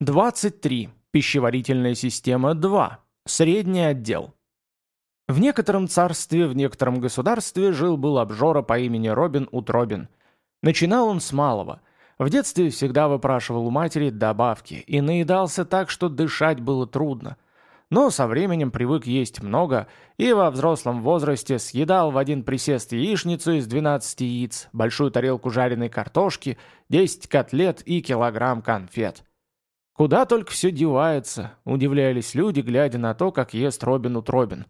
23. Пищеварительная система 2. Средний отдел. В некотором царстве, в некотором государстве жил-был обжора по имени Робин Утробин. Начинал он с малого. В детстве всегда выпрашивал у матери добавки и наедался так, что дышать было трудно. Но со временем привык есть много и во взрослом возрасте съедал в один присест яичницу из 12 яиц, большую тарелку жареной картошки, 10 котлет и килограмм конфет. Куда только все девается, удивлялись люди, глядя на то, как ест Робин Утробин.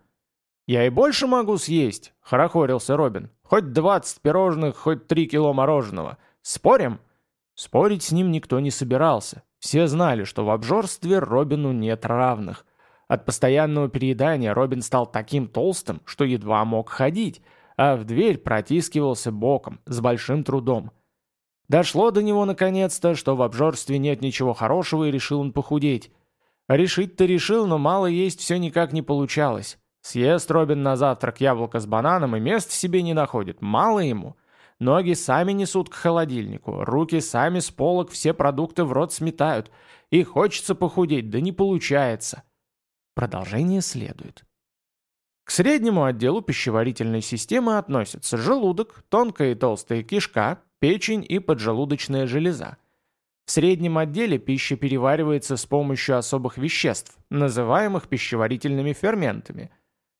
«Я и больше могу съесть», — хорохорился Робин. «Хоть двадцать пирожных, хоть три кило мороженого. Спорим?» Спорить с ним никто не собирался. Все знали, что в обжорстве Робину нет равных. От постоянного переедания Робин стал таким толстым, что едва мог ходить, а в дверь протискивался боком, с большим трудом. Дошло до него наконец-то, что в обжорстве нет ничего хорошего, и решил он похудеть. решить-то решил, но мало есть все никак не получалось. Съест Робин на завтрак яблоко с бананом и места себе не находит. Мало ему. Ноги сами несут к холодильнику, руки сами с полок все продукты в рот сметают. И хочется похудеть, да не получается. Продолжение следует. К среднему отделу пищеварительной системы относятся желудок, тонкая и толстая кишка, печень и поджелудочная железа. В среднем отделе пища переваривается с помощью особых веществ, называемых пищеварительными ферментами.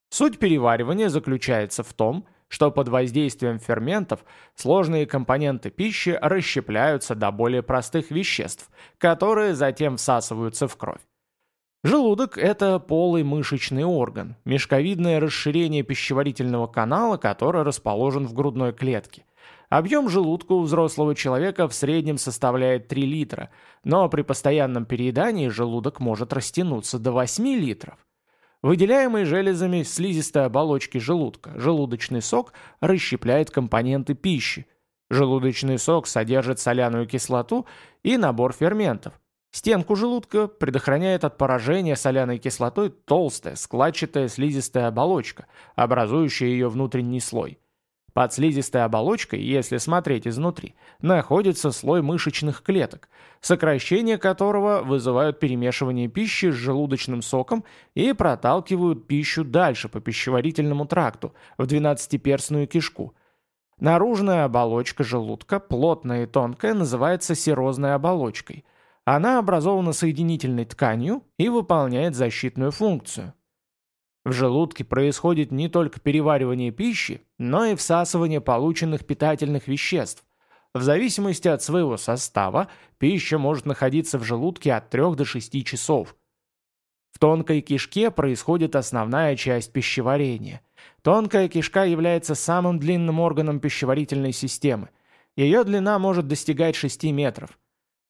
Суть переваривания заключается в том, что под воздействием ферментов сложные компоненты пищи расщепляются до более простых веществ, которые затем всасываются в кровь. Желудок – это полый мышечный орган, мешковидное расширение пищеварительного канала, который расположен в грудной клетке. Объем желудка у взрослого человека в среднем составляет 3 литра, но при постоянном переедании желудок может растянуться до 8 литров. Выделяемый железами слизистой оболочки желудка, желудочный сок расщепляет компоненты пищи. Желудочный сок содержит соляную кислоту и набор ферментов. Стенку желудка предохраняет от поражения соляной кислотой толстая, складчатая слизистая оболочка, образующая ее внутренний слой. Под слизистой оболочкой, если смотреть изнутри, находится слой мышечных клеток, сокращение которого вызывают перемешивание пищи с желудочным соком и проталкивают пищу дальше по пищеварительному тракту, в двенадцатиперстную кишку. Наружная оболочка желудка, плотная и тонкая, называется серозной оболочкой. Она образована соединительной тканью и выполняет защитную функцию. В желудке происходит не только переваривание пищи, но и всасывание полученных питательных веществ. В зависимости от своего состава, пища может находиться в желудке от 3 до 6 часов. В тонкой кишке происходит основная часть пищеварения. Тонкая кишка является самым длинным органом пищеварительной системы. Ее длина может достигать 6 метров.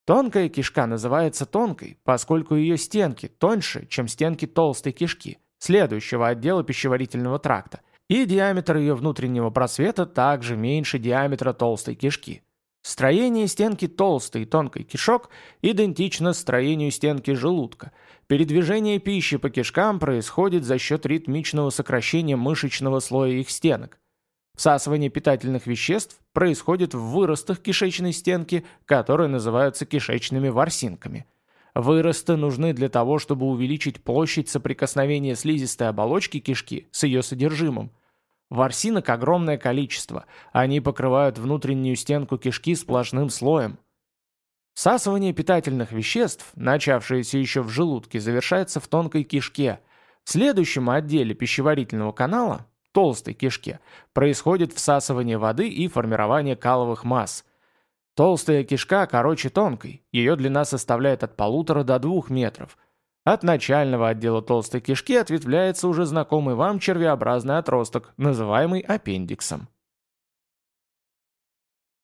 Тонкая кишка называется тонкой, поскольку ее стенки тоньше, чем стенки толстой кишки – следующего отдела пищеварительного тракта, и диаметр ее внутреннего просвета также меньше диаметра толстой кишки. Строение стенки толстой и тонкой кишок идентично строению стенки желудка. Передвижение пищи по кишкам происходит за счет ритмичного сокращения мышечного слоя их стенок. Всасывание питательных веществ происходит в выростах кишечной стенки, которые называются кишечными ворсинками – Выросты нужны для того, чтобы увеличить площадь соприкосновения слизистой оболочки кишки с ее содержимым. Ворсинок огромное количество, они покрывают внутреннюю стенку кишки сплошным слоем. Всасывание питательных веществ, начавшееся еще в желудке, завершается в тонкой кишке. В следующем отделе пищеварительного канала, толстой кишке, происходит всасывание воды и формирование каловых масс – Толстая кишка короче тонкой, ее длина составляет от полутора до двух метров. От начального отдела толстой кишки ответвляется уже знакомый вам червеобразный отросток, называемый аппендиксом.